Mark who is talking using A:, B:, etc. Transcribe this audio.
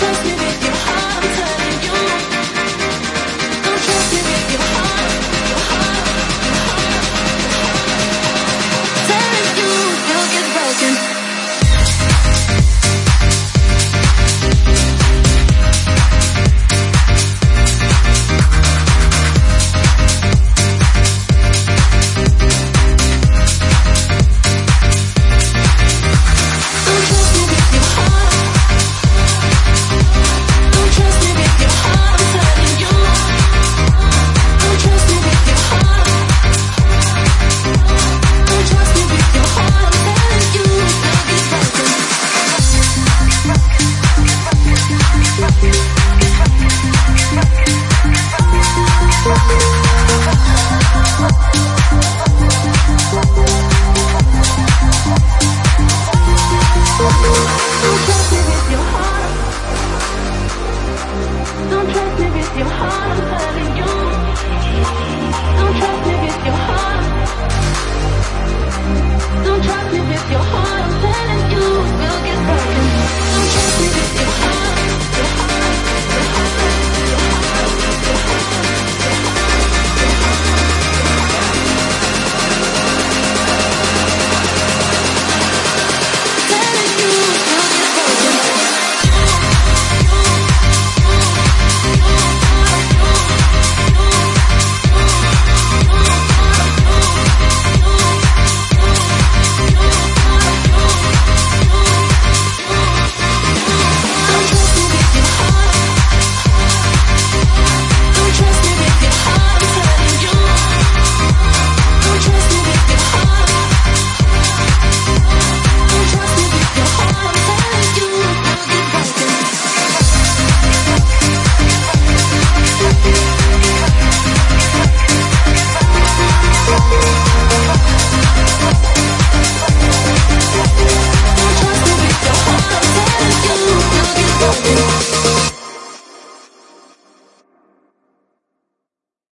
A: trust me. Don't trust me with your heart, I'm telling you,